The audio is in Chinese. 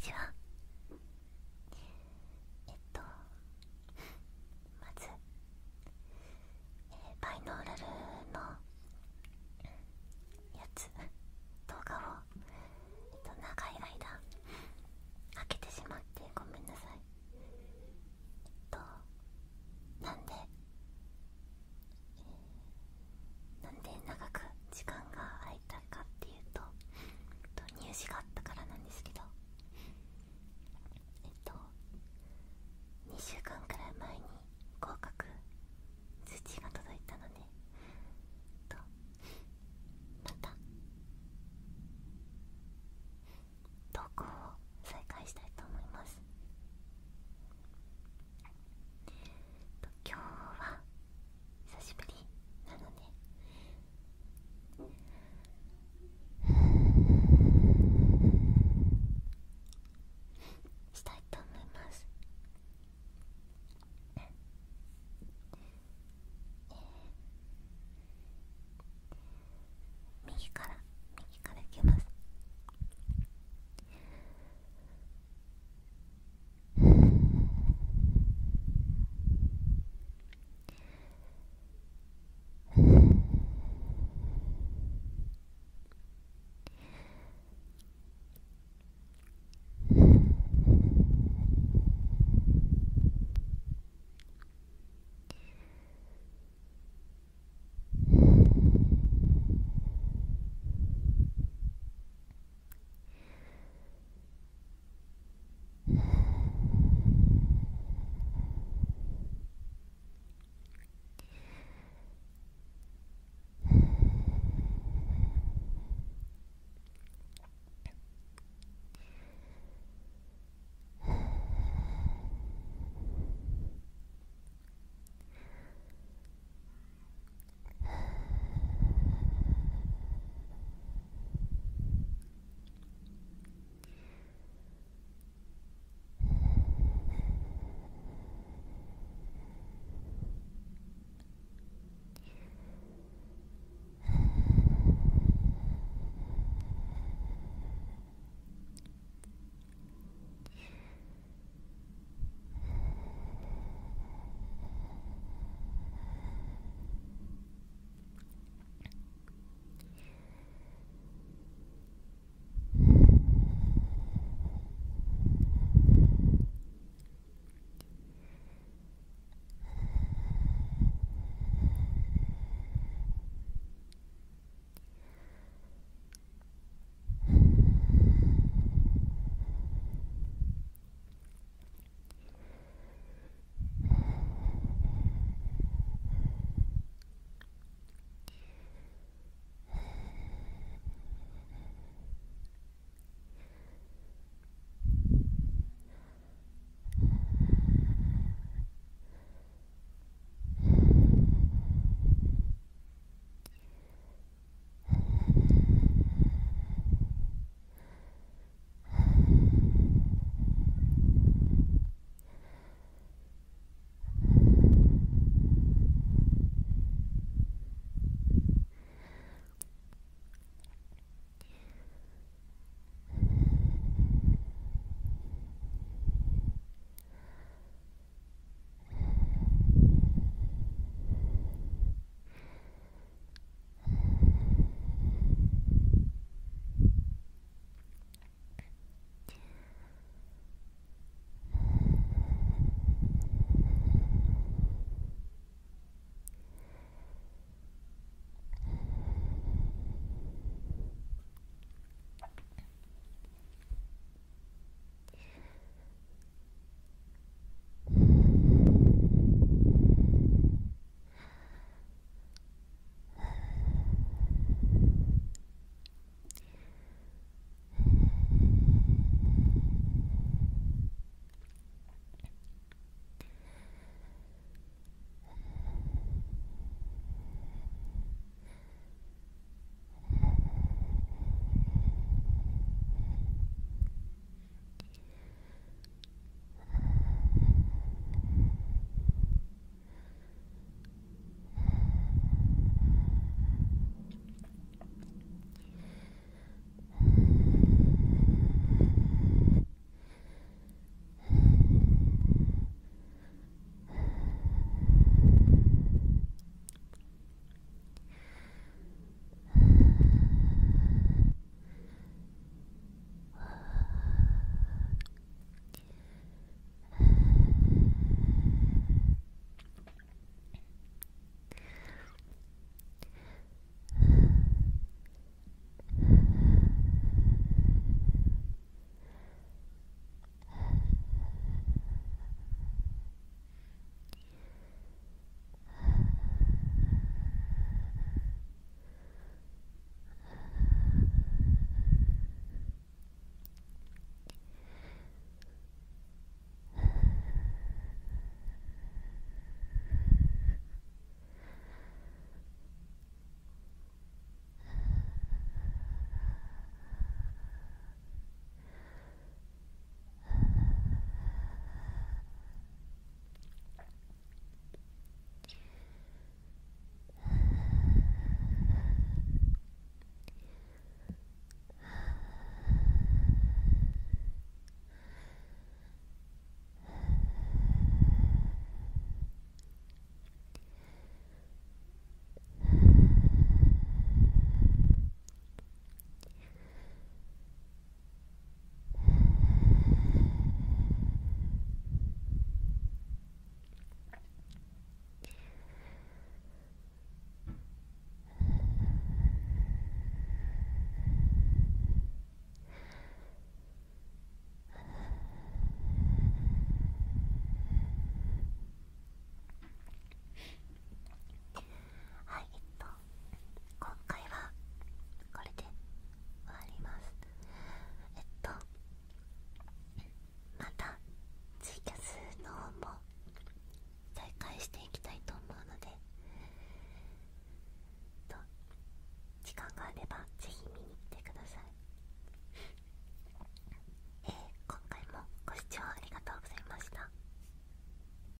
ちは